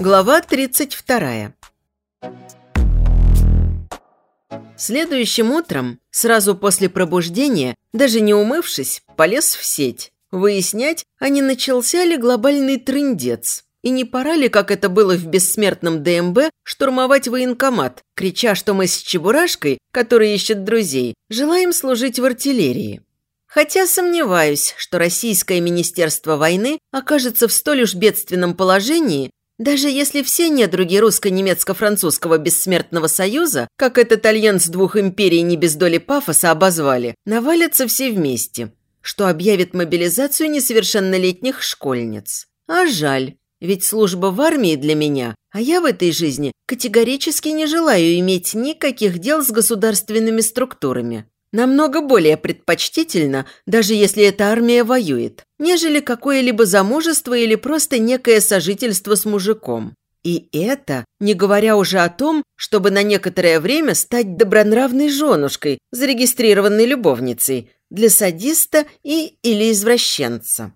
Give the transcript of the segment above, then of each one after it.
Глава 32 Следующим утром, сразу после пробуждения, даже не умывшись, полез в сеть. Выяснять, а не начался ли глобальный трындец. И не пора ли, как это было в бессмертном ДМБ, штурмовать военкомат, крича, что мы с Чебурашкой, который ищет друзей, желаем служить в артиллерии. Хотя сомневаюсь, что Российское Министерство войны окажется в столь уж бедственном положении, даже если все недруги русско-немецко-французского бессмертного союза, как этот альянс двух империй не без доли пафоса обозвали, навалятся все вместе, что объявит мобилизацию несовершеннолетних школьниц. А жаль, ведь служба в армии для меня, а я в этой жизни категорически не желаю иметь никаких дел с государственными структурами. Намного более предпочтительно, даже если эта армия воюет, нежели какое-либо замужество или просто некое сожительство с мужиком. И это не говоря уже о том, чтобы на некоторое время стать добронравной женушкой, зарегистрированной любовницей, для садиста и или извращенца.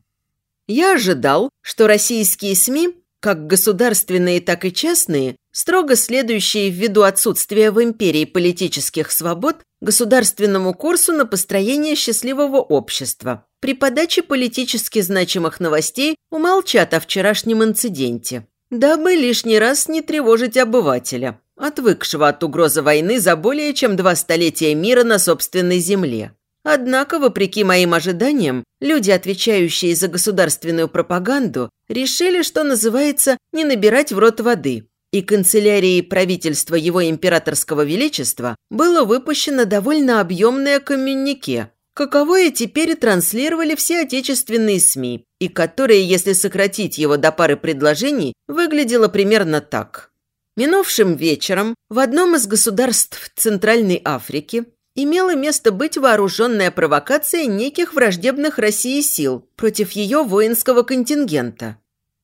Я ожидал, что российские СМИ, как государственные, так и частные, строго следующие ввиду отсутствия в империи политических свобод, государственному курсу на построение счастливого общества. При подаче политически значимых новостей умолчат о вчерашнем инциденте, дабы лишний раз не тревожить обывателя, отвыкшего от угрозы войны за более чем два столетия мира на собственной земле. Однако, вопреки моим ожиданиям, люди, отвечающие за государственную пропаганду, решили, что называется, не набирать в рот воды. И канцелярии правительства его императорского величества было выпущено довольно объемное коммюнике, каковое теперь транслировали все отечественные СМИ, и которое, если сократить его до пары предложений, выглядело примерно так. Минувшим вечером в одном из государств Центральной Африки имела место быть вооруженная провокация неких враждебных России сил против ее воинского контингента,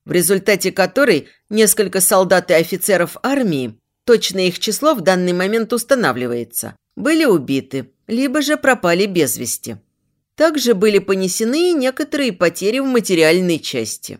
в результате которой несколько солдат и офицеров армии, точно их число в данный момент устанавливается, были убиты, либо же пропали без вести. Также были понесены и некоторые потери в материальной части.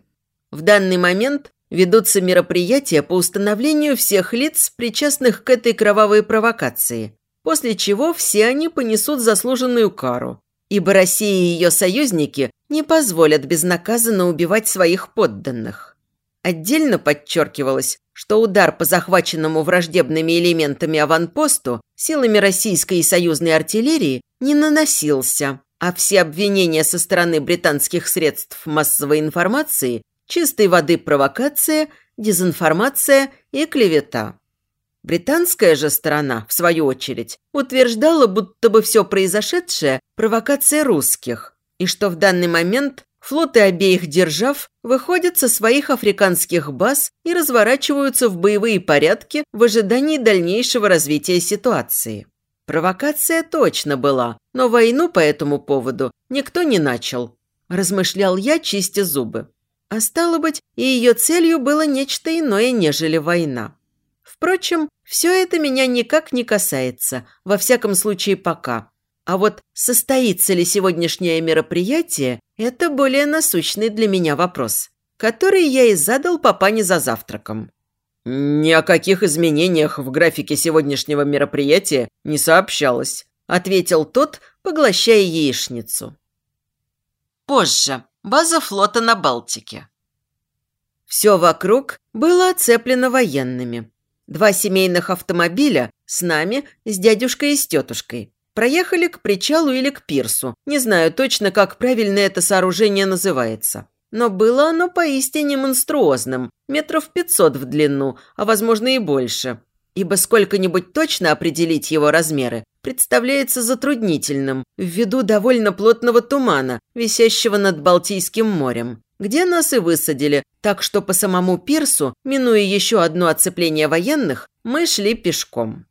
В данный момент ведутся мероприятия по установлению всех лиц, причастных к этой кровавой провокации – после чего все они понесут заслуженную кару, ибо Россия и ее союзники не позволят безнаказанно убивать своих подданных. Отдельно подчеркивалось, что удар по захваченному враждебными элементами аванпосту силами российской и союзной артиллерии не наносился, а все обвинения со стороны британских средств массовой информации – чистой воды провокация, дезинформация и клевета. Британская же сторона, в свою очередь, утверждала, будто бы все произошедшее – провокация русских, и что в данный момент флоты обеих держав выходят со своих африканских баз и разворачиваются в боевые порядки в ожидании дальнейшего развития ситуации. Провокация точно была, но войну по этому поводу никто не начал. Размышлял я, чистя зубы. А стало быть, и ее целью было нечто иное, нежели война. Впрочем, все это меня никак не касается, во всяком случае пока. А вот состоится ли сегодняшнее мероприятие – это более насущный для меня вопрос, который я и задал папане за завтраком. «Ни о каких изменениях в графике сегодняшнего мероприятия не сообщалось», ответил тот, поглощая яичницу. Позже. База флота на Балтике. Все вокруг было оцеплено военными. Два семейных автомобиля с нами, с дядюшкой и с тетушкой. Проехали к причалу или к пирсу. Не знаю точно, как правильно это сооружение называется. Но было оно поистине монструозным, метров пятьсот в длину, а возможно и больше. Ибо сколько-нибудь точно определить его размеры представляется затруднительным ввиду довольно плотного тумана, висящего над Балтийским морем где нас и высадили, так что по самому пирсу, минуя еще одно оцепление военных, мы шли пешком.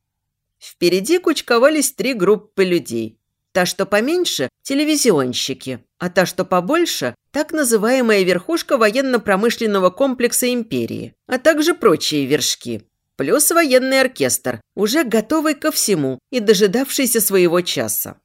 Впереди кучковались три группы людей. Та, что поменьше – телевизионщики, а та, что побольше – так называемая верхушка военно-промышленного комплекса империи, а также прочие вершки. Плюс военный оркестр, уже готовый ко всему и дожидавшийся своего часа.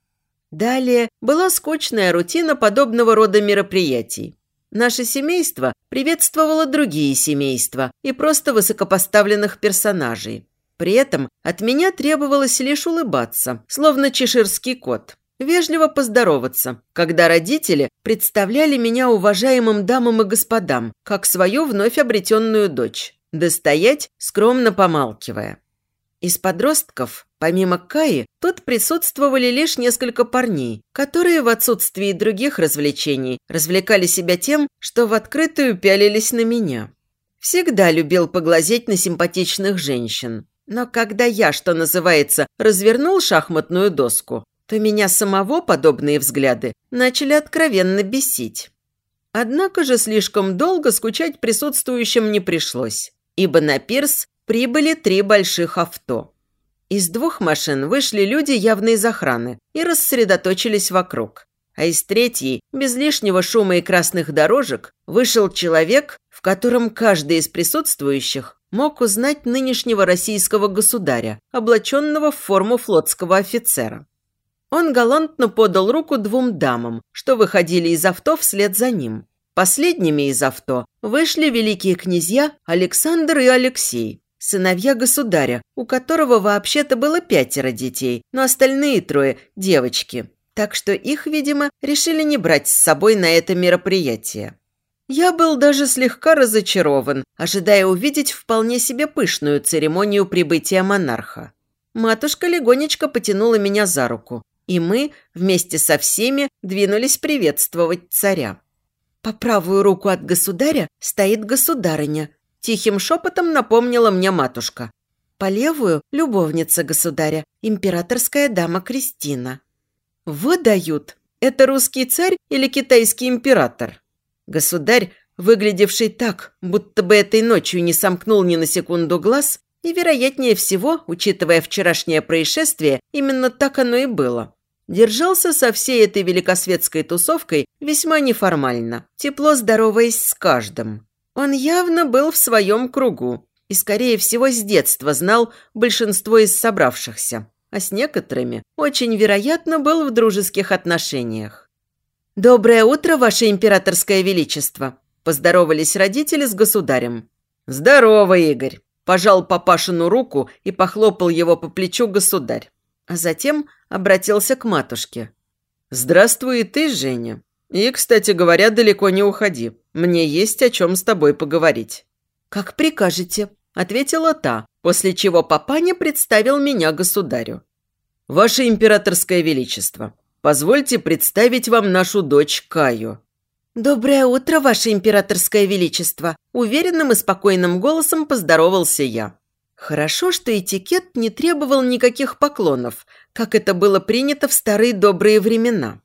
Далее была скучная рутина подобного рода мероприятий. Наше семейство приветствовало другие семейства и просто высокопоставленных персонажей. При этом от меня требовалось лишь улыбаться, словно чеширский кот. Вежливо поздороваться, когда родители представляли меня уважаемым дамам и господам, как свою вновь обретенную дочь. Достоять, скромно помалкивая. Из подростков, помимо Каи, тут присутствовали лишь несколько парней, которые в отсутствии других развлечений развлекали себя тем, что в открытую пялились на меня. Всегда любил поглазеть на симпатичных женщин. Но когда я, что называется, развернул шахматную доску, то меня самого подобные взгляды начали откровенно бесить. Однако же слишком долго скучать присутствующим не пришлось, ибо на пирс прибыли три больших авто. Из двух машин вышли люди явно из охраны и рассредоточились вокруг. А из третьей, без лишнего шума и красных дорожек, вышел человек, в котором каждый из присутствующих мог узнать нынешнего российского государя, облаченного в форму флотского офицера. Он галантно подал руку двум дамам, что выходили из авто вслед за ним. Последними из авто вышли великие князья Александр и Алексей, сыновья государя, у которого вообще-то было пятеро детей, но остальные трое – девочки. Так что их, видимо, решили не брать с собой на это мероприятие. Я был даже слегка разочарован, ожидая увидеть вполне себе пышную церемонию прибытия монарха. Матушка легонечко потянула меня за руку, и мы вместе со всеми двинулись приветствовать царя. По правую руку от государя стоит государыня, Тихим шепотом напомнила мне матушка. По левую – любовница государя, императорская дама Кристина. Вот дают. Это русский царь или китайский император? Государь, выглядевший так, будто бы этой ночью не сомкнул ни на секунду глаз, и, вероятнее всего, учитывая вчерашнее происшествие, именно так оно и было. Держался со всей этой великосветской тусовкой весьма неформально, тепло здороваясь с каждым. Он явно был в своем кругу и, скорее всего, с детства знал большинство из собравшихся, а с некоторыми, очень вероятно, был в дружеских отношениях. «Доброе утро, Ваше Императорское Величество!» – поздоровались родители с государем. «Здорово, Игорь!» – пожал папашину руку и похлопал его по плечу государь. А затем обратился к матушке. «Здравствуй и ты, Женя. И, кстати говоря, далеко не уходи. Мне есть о чем с тобой поговорить». «Как прикажете», – ответила та, после чего папаня представил меня государю. «Ваше императорское величество, позвольте представить вам нашу дочь Каю». «Доброе утро, ваше императорское величество», – уверенным и спокойным голосом поздоровался я. Хорошо, что этикет не требовал никаких поклонов, как это было принято в старые добрые времена.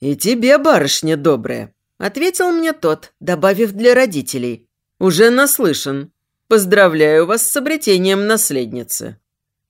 «И тебе, барышня добрая», – ответил мне тот, добавив для родителей. «Уже наслышан. Поздравляю вас с обретением наследницы».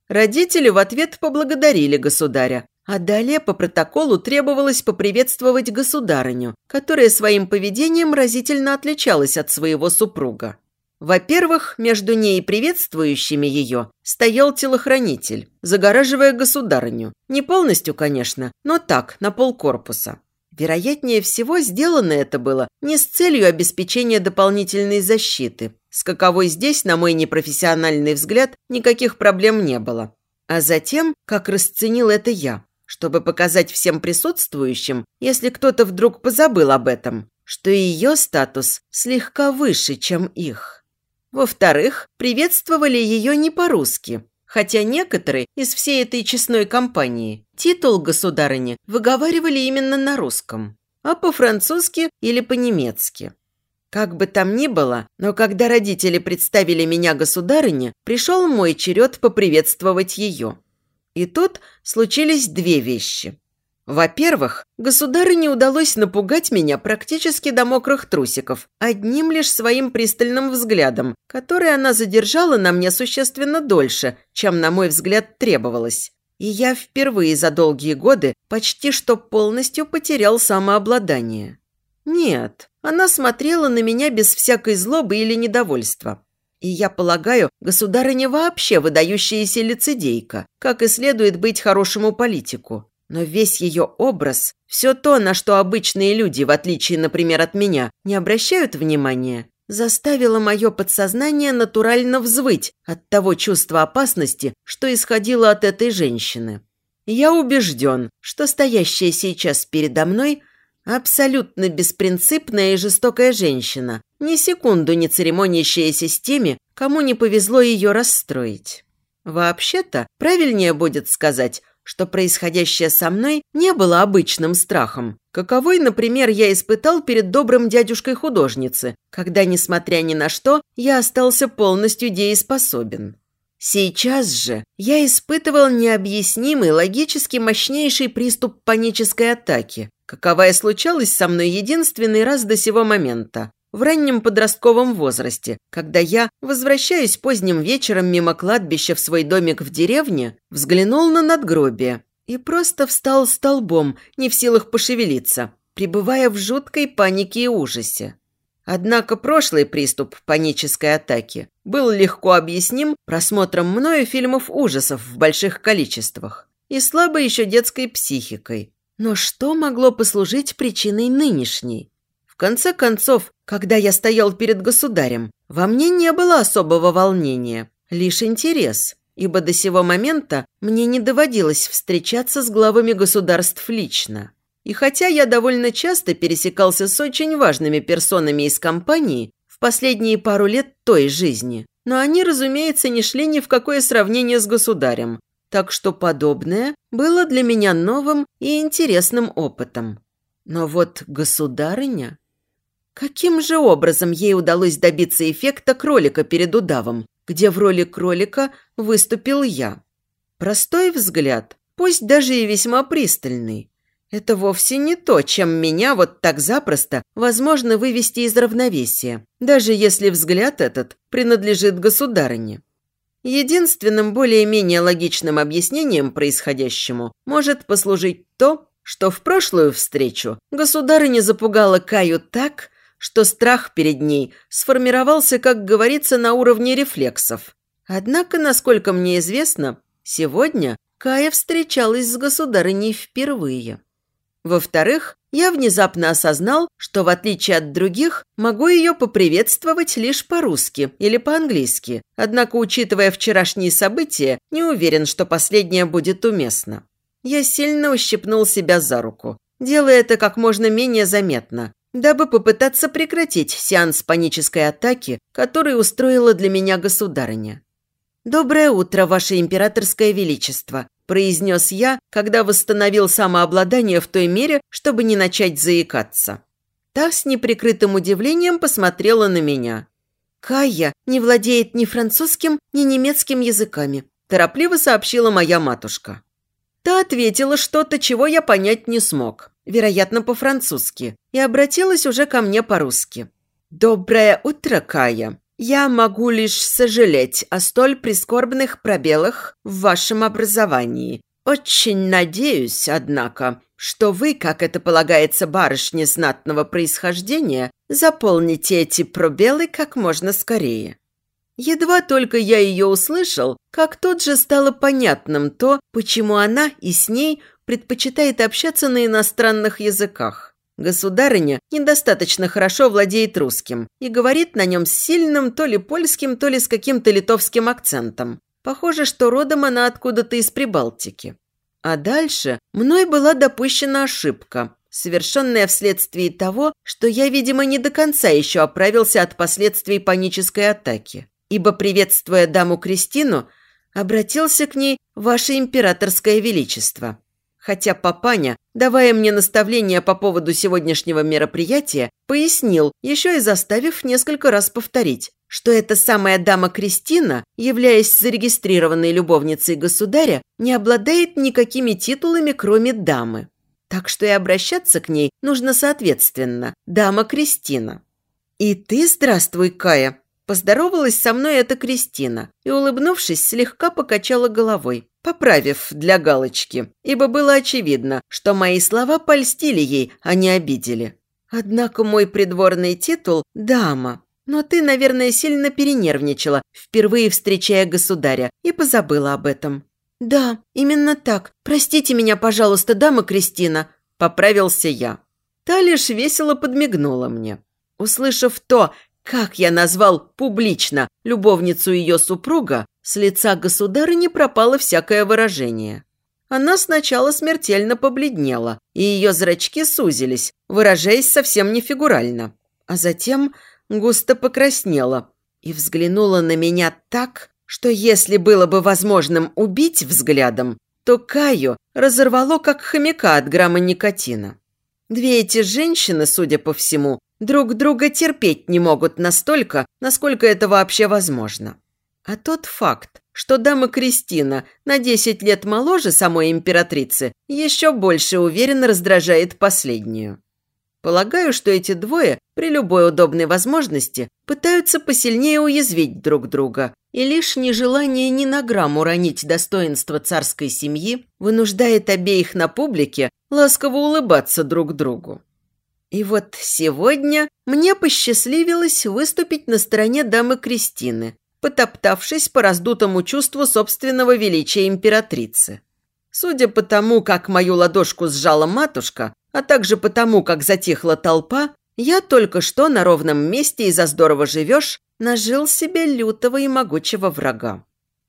Родители в ответ поблагодарили государя, а далее по протоколу требовалось поприветствовать государыню, которая своим поведением разительно отличалась от своего супруга. Во-первых, между ней и приветствующими ее стоял телохранитель, загораживая государыню. Не полностью, конечно, но так, на полкорпуса. Вероятнее всего, сделано это было не с целью обеспечения дополнительной защиты, с каковой здесь, на мой непрофессиональный взгляд, никаких проблем не было. А затем, как расценил это я, чтобы показать всем присутствующим, если кто-то вдруг позабыл об этом, что ее статус слегка выше, чем их. Во-вторых, приветствовали ее не по-русски, хотя некоторые из всей этой честной компании титул государыни выговаривали именно на русском, а по-французски или по-немецки. Как бы там ни было, но когда родители представили меня государыне, пришел мой черед поприветствовать ее. И тут случились две вещи. Во-первых, государыне удалось напугать меня практически до мокрых трусиков, одним лишь своим пристальным взглядом, который она задержала на мне существенно дольше, чем, на мой взгляд, требовалось. И я впервые за долгие годы почти что полностью потерял самообладание. Нет, она смотрела на меня без всякой злобы или недовольства. И я полагаю, государыня вообще выдающаяся лицедейка, как и следует быть хорошему политику. Но весь ее образ, все то, на что обычные люди, в отличие, например, от меня, не обращают внимания, заставило мое подсознание натурально взвыть от того чувства опасности, что исходило от этой женщины. Я убежден, что стоящая сейчас передо мной абсолютно беспринципная и жестокая женщина, ни секунду не церемонящаяся с теми, кому не повезло ее расстроить. Вообще-то, правильнее будет сказать, что происходящее со мной не было обычным страхом, каковой, например, я испытал перед добрым дядюшкой художницы, когда, несмотря ни на что, я остался полностью дееспособен. Сейчас же я испытывал необъяснимый, логически мощнейший приступ панической атаки, каковая случалась со мной единственный раз до сего момента, в раннем подростковом возрасте, когда я, возвращаясь поздним вечером мимо кладбища в свой домик в деревне, взглянул на надгробие и просто встал столбом, не в силах пошевелиться, пребывая в жуткой панике и ужасе. Однако прошлый приступ панической атаки был легко объясним просмотром мною фильмов ужасов в больших количествах и слабой еще детской психикой. Но что могло послужить причиной нынешней? Конце концов, когда я стоял перед государем, во мне не было особого волнения, лишь интерес, ибо до сего момента мне не доводилось встречаться с главами государств лично. И хотя я довольно часто пересекался с очень важными персонами из компании в последние пару лет той жизни, но они, разумеется, не шли ни в какое сравнение с государем, так что подобное было для меня новым и интересным опытом. Но вот государыня... Каким же образом ей удалось добиться эффекта кролика перед удавом, где в роли кролика выступил я? Простой взгляд, пусть даже и весьма пристальный, это вовсе не то, чем меня вот так запросто возможно вывести из равновесия, даже если взгляд этот принадлежит государыне. Единственным более-менее логичным объяснением происходящему может послужить то, что в прошлую встречу государыня запугала Каю так, что страх перед ней сформировался, как говорится, на уровне рефлексов. Однако, насколько мне известно, сегодня Кая встречалась с государыней впервые. Во-вторых, я внезапно осознал, что в отличие от других, могу ее поприветствовать лишь по-русски или по-английски, однако, учитывая вчерашние события, не уверен, что последнее будет уместно. Я сильно ущипнул себя за руку, делая это как можно менее заметно, дабы попытаться прекратить сеанс панической атаки, который устроила для меня государыня. «Доброе утро, Ваше Императорское Величество», – произнес я, когда восстановил самообладание в той мере, чтобы не начать заикаться. Та с неприкрытым удивлением посмотрела на меня. «Кая не владеет ни французским, ни немецким языками», – торопливо сообщила моя матушка. Та ответила что-то, чего я понять не смог, вероятно, по-французски, и обратилась уже ко мне по-русски. «Доброе утро, Кая. Я могу лишь сожалеть о столь прискорбных пробелах в вашем образовании. Очень надеюсь, однако, что вы, как это полагается барышне знатного происхождения, заполните эти пробелы как можно скорее. Едва только я ее услышал, как тут же стало понятным то, почему она и с ней предпочитает общаться на иностранных языках. Государыня недостаточно хорошо владеет русским и говорит на нем с сильным то ли польским, то ли с каким-то литовским акцентом. Похоже, что родом она откуда-то из Прибалтики. А дальше мной была допущена ошибка, совершенная вследствие того, что я, видимо, не до конца еще оправился от последствий панической атаки. Ибо, приветствуя даму Кристину, обратился к ней «Ваше императорское величество». Хотя папаня, давая мне наставления по поводу сегодняшнего мероприятия, пояснил, еще и заставив несколько раз повторить, что эта самая дама Кристина, являясь зарегистрированной любовницей государя, не обладает никакими титулами, кроме дамы. Так что и обращаться к ней нужно соответственно. Дама Кристина. «И ты здравствуй, Кая!» Поздоровалась со мной эта Кристина и, улыбнувшись, слегка покачала головой поправив для галочки, ибо было очевидно, что мои слова польстили ей, а не обидели. Однако мой придворный титул – дама. Но ты, наверное, сильно перенервничала, впервые встречая государя, и позабыла об этом. «Да, именно так. Простите меня, пожалуйста, дама Кристина», – поправился я. Та лишь весело подмигнула мне. Услышав то, как я назвал публично любовницу ее супруга, с лица государыни пропало всякое выражение. Она сначала смертельно побледнела, и ее зрачки сузились, выражаясь совсем не фигурально. А затем густо покраснела и взглянула на меня так, что если было бы возможным убить взглядом, то Каю разорвало как хомяка от грамма никотина. Две эти женщины, судя по всему, друг друга терпеть не могут настолько, насколько это вообще возможно. А тот факт, что дама Кристина на 10 лет моложе самой императрицы, еще больше уверенно раздражает последнюю. Полагаю, что эти двое при любой удобной возможности пытаются посильнее уязвить друг друга, и лишь нежелание ни на грамм уронить достоинство царской семьи вынуждает обеих на публике ласково улыбаться друг другу. И вот сегодня мне посчастливилось выступить на стороне дамы Кристины, потоптавшись по раздутому чувству собственного величия императрицы. Судя по тому, как мою ладошку сжала матушка, а также потому, как затихла толпа, я только что на ровном месте и за здорово живешь нажил себе лютого и могучего врага.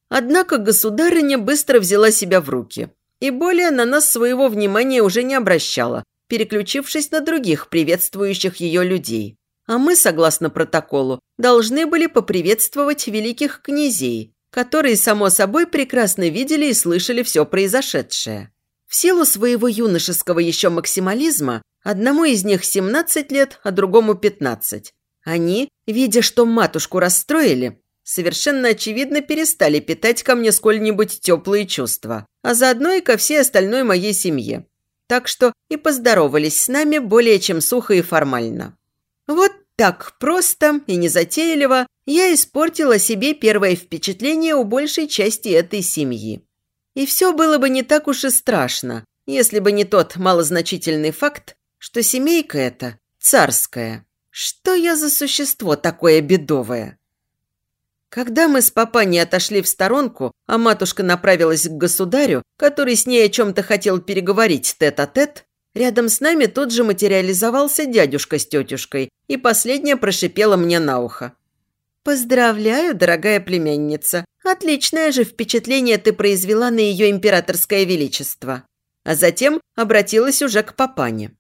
Однако государыня быстро взяла себя в руки и более на нас своего внимания уже не обращала, переключившись на других приветствующих ее людей. А мы, согласно протоколу, должны были поприветствовать великих князей, которые, само собой, прекрасно видели и слышали все произошедшее. В силу своего юношеского еще максимализма, одному из них 17 лет, а другому 15. Они, видя, что матушку расстроили, совершенно очевидно перестали питать ко мне сколь-нибудь теплые чувства, а заодно и ко всей остальной моей семье. Так что и поздоровались с нами более чем сухо и формально. Вот так просто и незатейливо я испортила себе первое впечатление у большей части этой семьи. И все было бы не так уж и страшно, если бы не тот малозначительный факт, что семейка эта царская. Что я за существо такое бедовое? Когда мы с папаней отошли в сторонку, а матушка направилась к государю, который с ней о чем-то хотел переговорить тет-а-тет, -тет, рядом с нами тут же материализовался дядюшка с тетюшкой, и последняя прошипела мне на ухо. «Поздравляю, дорогая племянница. Отличное же впечатление ты произвела на ее императорское величество». А затем обратилась уже к папане.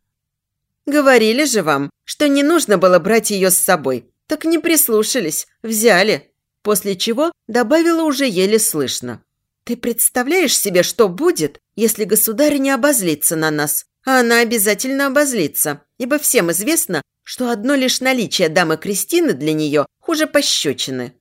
«Говорили же вам, что не нужно было брать ее с собой. Так не прислушались, взяли». После чего добавила уже еле слышно. «Ты представляешь себе, что будет, если государь не обозлится на нас? А она обязательно обозлится, ибо всем известно, что одно лишь наличие дамы Кристины для нее хуже пощечины.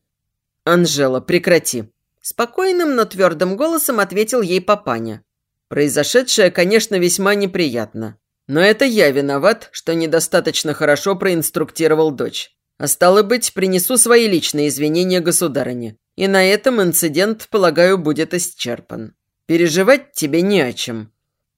«Анжела, прекрати!» Спокойным, но твердым голосом ответил ей папаня. «Произошедшее, конечно, весьма неприятно. Но это я виноват, что недостаточно хорошо проинструктировал дочь. А стало быть, принесу свои личные извинения государыне. И на этом инцидент, полагаю, будет исчерпан. Переживать тебе не о чем».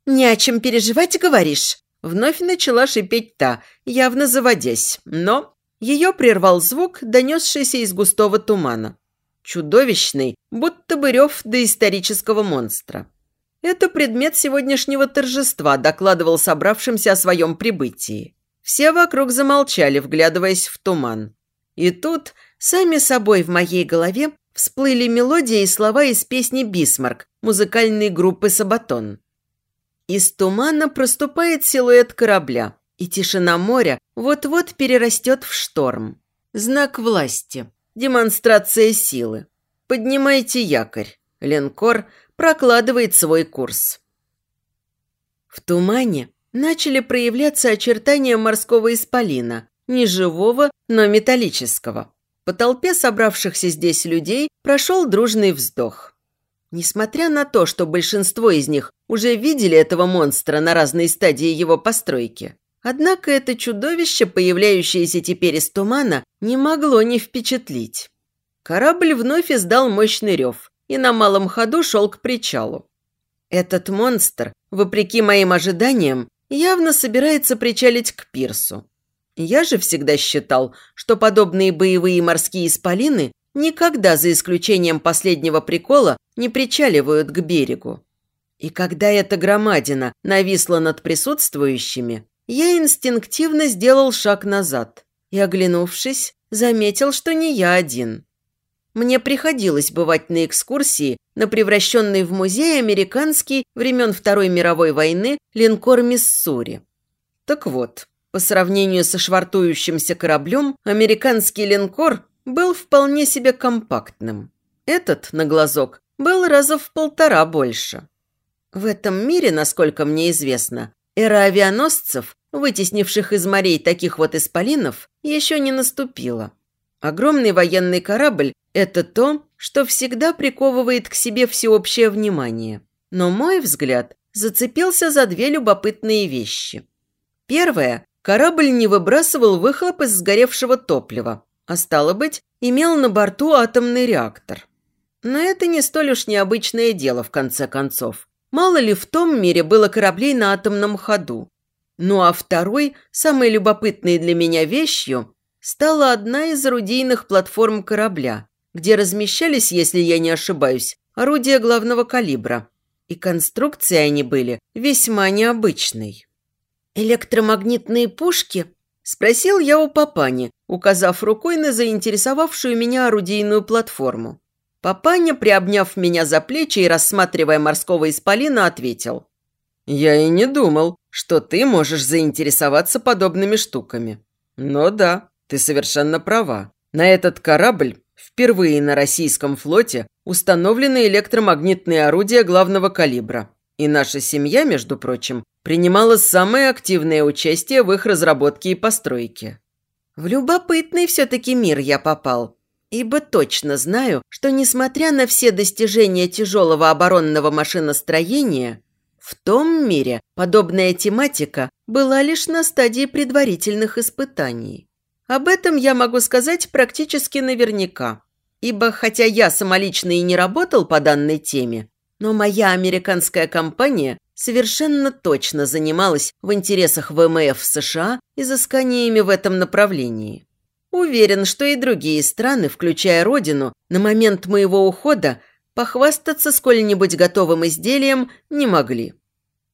«Не о чем переживать, говоришь?» Вновь начала шипеть та, явно заводясь, но ее прервал звук, донесшийся из густого тумана. Чудовищный, будто бы рев доисторического монстра. Это предмет сегодняшнего торжества докладывал собравшимся о своем прибытии. Все вокруг замолчали, вглядываясь в туман. И тут, сами собой в моей голове, всплыли мелодии и слова из песни «Бисмарк» музыкальной группы «Сабатон». Из тумана проступает силуэт корабля, и тишина моря вот-вот перерастет в шторм. Знак власти, демонстрация силы. Поднимайте якорь. Линкор прокладывает свой курс. В тумане начали проявляться очертания морского исполина, не живого, но металлического. По толпе собравшихся здесь людей прошел дружный вздох. Несмотря на то, что большинство из них уже видели этого монстра на разной стадии его постройки, однако это чудовище, появляющееся теперь из тумана, не могло не впечатлить. Корабль вновь издал мощный рев и на малом ходу шел к причалу. Этот монстр, вопреки моим ожиданиям, явно собирается причалить к пирсу. Я же всегда считал, что подобные боевые морские исполины никогда, за исключением последнего прикола, не причаливают к берегу. И когда эта громадина нависла над присутствующими, я инстинктивно сделал шаг назад и, оглянувшись, заметил, что не я один. Мне приходилось бывать на экскурсии на превращенный в музей американский времен Второй мировой войны линкор «Миссури». Так вот, по сравнению со швартующимся кораблем, американский линкор был вполне себе компактным. Этот, на глазок, был раза в полтора больше. В этом мире, насколько мне известно, эра авианосцев, вытеснивших из морей таких вот исполинов, еще не наступила. Огромный военный корабль – это то, что всегда приковывает к себе всеобщее внимание. Но мой взгляд зацепился за две любопытные вещи. Первое – корабль не выбрасывал выхлоп из сгоревшего топлива, а стало быть, имел на борту атомный реактор. Но это не столь уж необычное дело, в конце концов. Мало ли в том мире было кораблей на атомном ходу. Ну а второй, самой любопытной для меня вещью, стала одна из орудийных платформ корабля, где размещались, если я не ошибаюсь, орудия главного калибра. И конструкции они были весьма необычной. «Электромагнитные пушки?» – спросил я у папани, указав рукой на заинтересовавшую меня орудийную платформу. Папаня, приобняв меня за плечи и рассматривая морского исполина, ответил. «Я и не думал, что ты можешь заинтересоваться подобными штуками. Но да, ты совершенно права. На этот корабль впервые на российском флоте установлены электромагнитные орудия главного калибра. И наша семья, между прочим, принимала самое активное участие в их разработке и постройке. В любопытный все-таки мир я попал. Ибо точно знаю, что несмотря на все достижения тяжелого оборонного машиностроения, в том мире подобная тематика была лишь на стадии предварительных испытаний. Об этом я могу сказать практически наверняка, ибо хотя я самолично и не работал по данной теме, но моя американская компания совершенно точно занималась в интересах ВМФ США изысканиями в этом направлении. Уверен, что и другие страны, включая Родину, на момент моего ухода похвастаться сколь-нибудь готовым изделием не могли.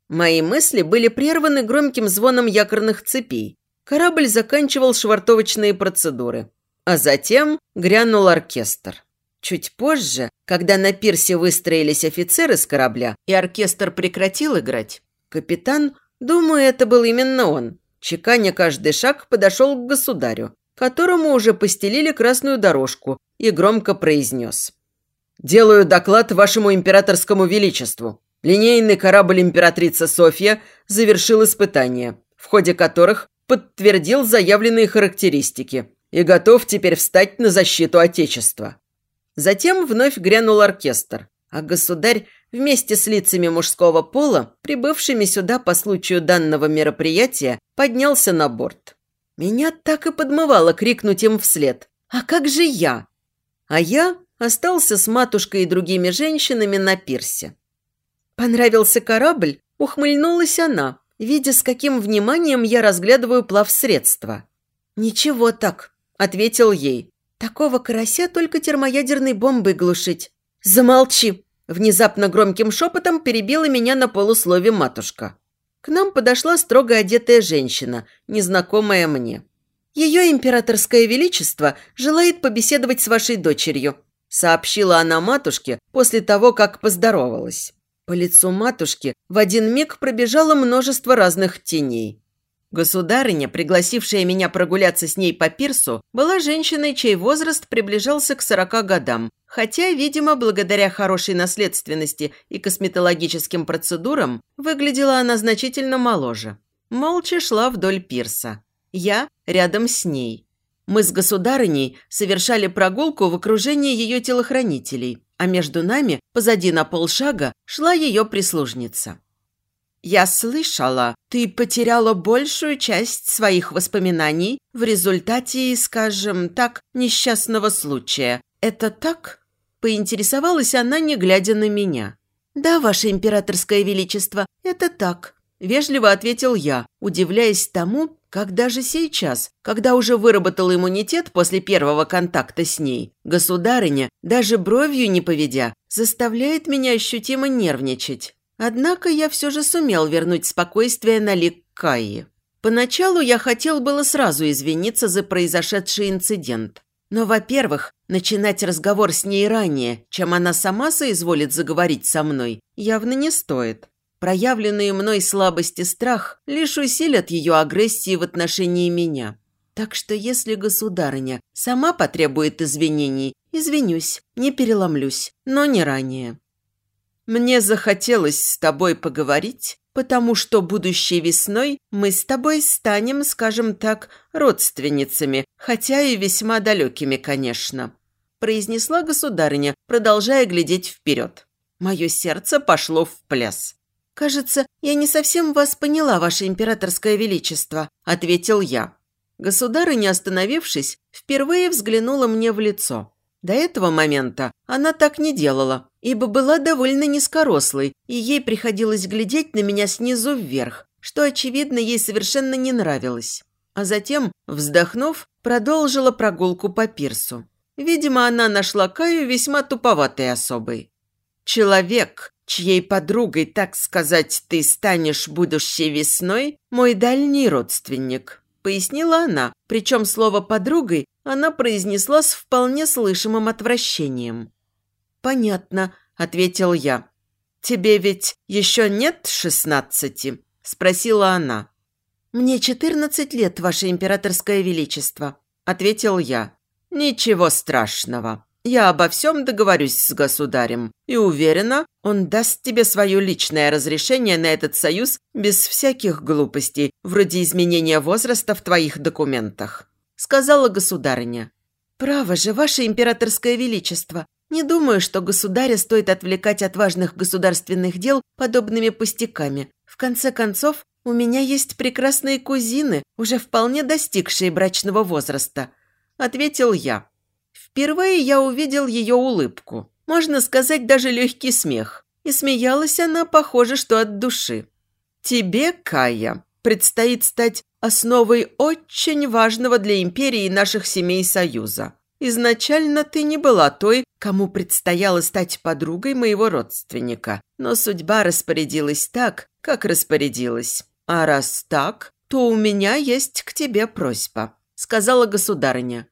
Мои мысли были прерваны громким звоном якорных цепей. Корабль заканчивал швартовочные процедуры. А затем грянул оркестр. Чуть позже, когда на пирсе выстроились офицеры с корабля и оркестр прекратил играть, капитан, думаю, это был именно он, чеканя каждый шаг, подошел к государю, которому уже постелили красную дорожку, и громко произнес. «Делаю доклад вашему императорскому величеству. Линейный корабль императрица Софья завершил испытания, в ходе которых подтвердил заявленные характеристики и готов теперь встать на защиту Отечества». Затем вновь грянул оркестр, а государь вместе с лицами мужского пола, прибывшими сюда по случаю данного мероприятия, поднялся на борт. Меня так и подмывало крикнуть им вслед. «А как же я?» А я остался с матушкой и другими женщинами на пирсе. Понравился корабль, ухмыльнулась она, видя, с каким вниманием я разглядываю плавсредство. «Ничего так», – ответил ей. «Такого карася только термоядерной бомбой глушить». «Замолчи!» – внезапно громким шепотом перебила меня на полуслове матушка. К нам подошла строго одетая женщина, незнакомая мне. «Ее императорское величество желает побеседовать с вашей дочерью», сообщила она матушке после того, как поздоровалась. По лицу матушки в один миг пробежало множество разных теней. Государыня, пригласившая меня прогуляться с ней по пирсу, была женщиной, чей возраст приближался к 40 годам, хотя, видимо, благодаря хорошей наследственности и косметологическим процедурам, выглядела она значительно моложе. Молча шла вдоль пирса. Я рядом с ней. Мы с государыней совершали прогулку в окружении ее телохранителей, а между нами, позади на полшага, шла ее прислужница. Я слышала, ты потеряла большую часть своих воспоминаний в результате, скажем так, несчастного случая. Это так?» Поинтересовалась она, не глядя на меня. «Да, ваше императорское величество, это так», – вежливо ответил я, удивляясь тому, как даже сейчас, когда уже выработал иммунитет после первого контакта с ней, государыня, даже бровью не поведя, заставляет меня ощутимо нервничать. Однако я все же сумел вернуть спокойствие на лик Каи. Поначалу я хотел было сразу извиниться за произошедший инцидент. Но, во-первых, начинать разговор с ней ранее, чем она сама соизволит заговорить со мной, явно не стоит. Проявленные мной слабость и страх лишь усилят ее агрессии в отношении меня. Так что если государыня сама потребует извинений, извинюсь, не переломлюсь, но не ранее. Мне захотелось с тобой поговорить потому что будущей весной мы с тобой станем, скажем так, родственницами, хотя и весьма далекими, конечно», – произнесла государыня, продолжая глядеть вперед. Мое сердце пошло в пляс. «Кажется, я не совсем вас поняла, ваше императорское величество», – ответил я. Государыня, остановившись, впервые взглянула мне в лицо. До этого момента она так не делала, ибо была довольно низкорослой, и ей приходилось глядеть на меня снизу вверх, что, очевидно, ей совершенно не нравилось. А затем, вздохнув, продолжила прогулку по пирсу. Видимо, она нашла Каю весьма туповатой особой. Человек, чьей подругой, так сказать, ты станешь будущей весной, мой дальний родственник, пояснила она, причем слово «подругой» она произнесла с вполне слышимым отвращением. «Понятно», – ответил я. «Тебе ведь еще нет шестнадцати?» – спросила она. «Мне четырнадцать лет, Ваше Императорское Величество», – ответил я. «Ничего страшного. Я обо всем договорюсь с государем и уверена, он даст тебе свое личное разрешение на этот союз без всяких глупостей, вроде изменения возраста в твоих документах», – сказала государыня. «Право же, Ваше Императорское Величество, не думаю, что государя стоит отвлекать от важных государственных дел подобными пустяками. В конце концов, у меня есть прекрасные кузины, уже вполне достигшие брачного возраста», – ответил я. Впервые я увидел ее улыбку. Можно сказать, даже легкий смех. И смеялась она, похоже, что от души. «Тебе, Кая, предстоит стать основой очень важного для империи наших семей союза. Изначально ты не была той, кому предстояло стать подругой моего родственника, но судьба распорядилась так, как распорядилась. А раз так, то у меня есть к тебе просьба», – сказала государыня.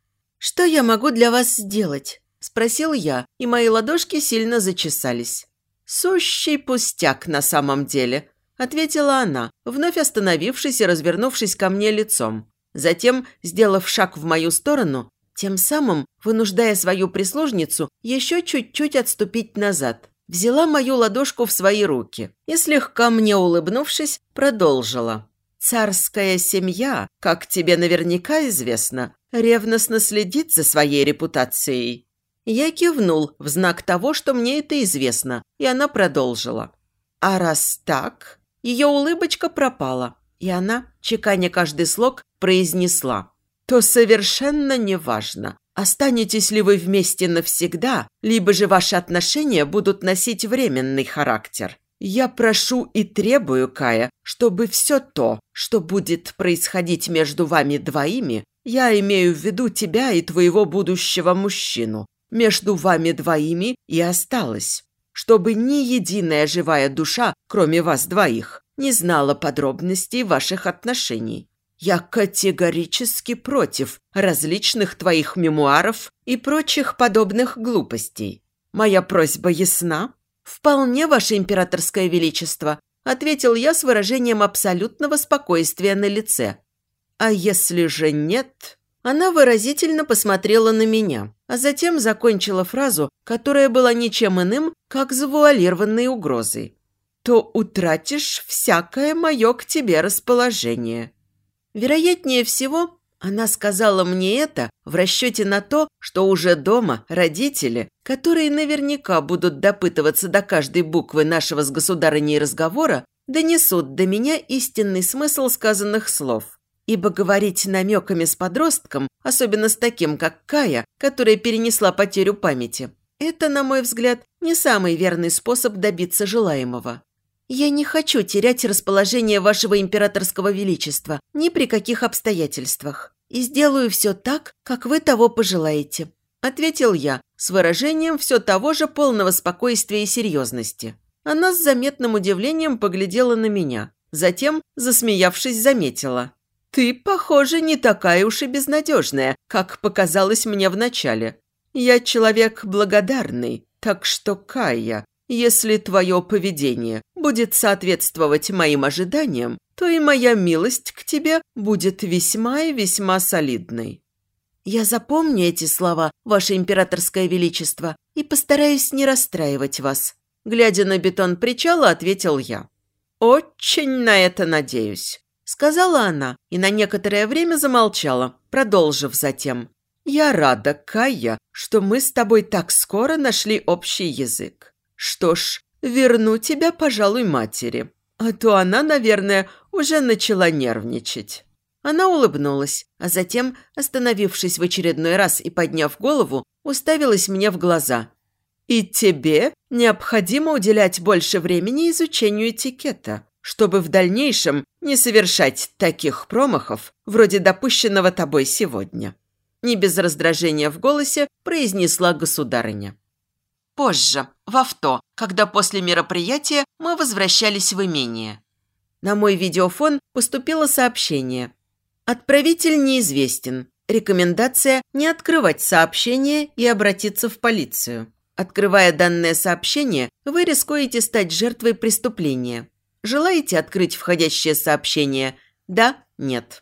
«Что я могу для вас сделать?» – спросил я, и мои ладошки сильно зачесались. «Сущий пустяк на самом деле», – ответила она, вновь остановившись и развернувшись ко мне лицом. Затем, сделав шаг в мою сторону, тем самым вынуждая свою прислужницу еще чуть-чуть отступить назад. Взяла мою ладошку в свои руки и, слегка мне улыбнувшись, продолжила. «Царская семья, как тебе наверняка известно, ревностно следит за своей репутацией». Я кивнул в знак того, что мне это известно, и она продолжила. «А раз так...» Ее улыбочка пропала, и она, чеканя каждый слог, произнесла то совершенно неважно, останетесь ли вы вместе навсегда, либо же ваши отношения будут носить временный характер. Я прошу и требую, Кая, чтобы все то, что будет происходить между вами двоими, я имею в виду тебя и твоего будущего мужчину, между вами двоими и осталось, чтобы ни единая живая душа, кроме вас двоих, не знала подробностей ваших отношений. Я категорически против различных твоих мемуаров и прочих подобных глупостей. Моя просьба ясна? Вполне, ваше императорское величество, ответил я с выражением абсолютного спокойствия на лице. А если же нет... Она выразительно посмотрела на меня, а затем закончила фразу, которая была ничем иным, как завуалированной угрозой. «То утратишь всякое мое к тебе расположение». Вероятнее всего, она сказала мне это в расчете на то, что уже дома родители, которые наверняка будут допытываться до каждой буквы нашего с государыней разговора, донесут до меня истинный смысл сказанных слов. Ибо говорить намеками с подростком, особенно с таким, как Кая, которая перенесла потерю памяти, это, на мой взгляд, не самый верный способ добиться желаемого. Я не хочу терять расположение вашего императорского величества ни при каких обстоятельствах. И сделаю все так, как вы того пожелаете», – ответил я с выражением все того же полного спокойствия и серьезности. Она с заметным удивлением поглядела на меня. Затем, засмеявшись, заметила. «Ты, похоже, не такая уж и безнадежная, как показалось мне вначале. Я человек благодарный, так что, Кая, если твое поведение будет соответствовать моим ожиданиям, то и моя милость к тебе будет весьма и весьма солидной. Я запомню эти слова, ваше императорское величество, и постараюсь не расстраивать вас. Глядя на бетон причала, ответил я. «Очень на это надеюсь», – сказала она и на некоторое время замолчала, продолжив затем. «Я рада, Кая, что мы с тобой так скоро нашли общий язык. Что ж, верну тебя, пожалуй, матери. А то она, наверное, уже начала нервничать». Она улыбнулась, а затем, остановившись в очередной раз и подняв голову, уставилась мне в глаза. «И тебе необходимо уделять больше времени изучению этикета, чтобы в дальнейшем не совершать таких промахов, вроде допущенного тобой сегодня». Не без раздражения в голосе произнесла государыня. Позже, в авто, когда после мероприятия мы возвращались в имение. На мой видеофон поступило сообщение. Отправитель неизвестен. Рекомендация не открывать сообщение и обратиться в полицию. Открывая данное сообщение, вы рискуете стать жертвой преступления. Желаете открыть входящее сообщение? Да? Нет.